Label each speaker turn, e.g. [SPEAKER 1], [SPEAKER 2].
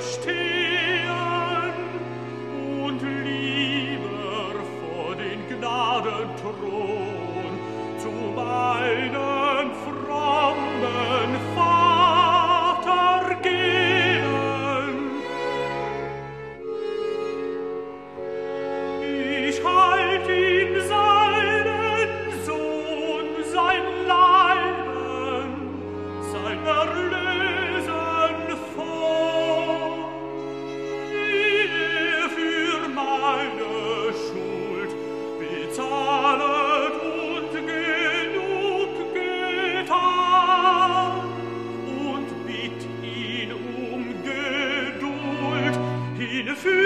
[SPEAKER 1] stehen und lieber vor den Gnadenthron zu meinen frommen Vater gehen. Ich halt ihn seinen Sohn, sein Leiden, sein Seiner fut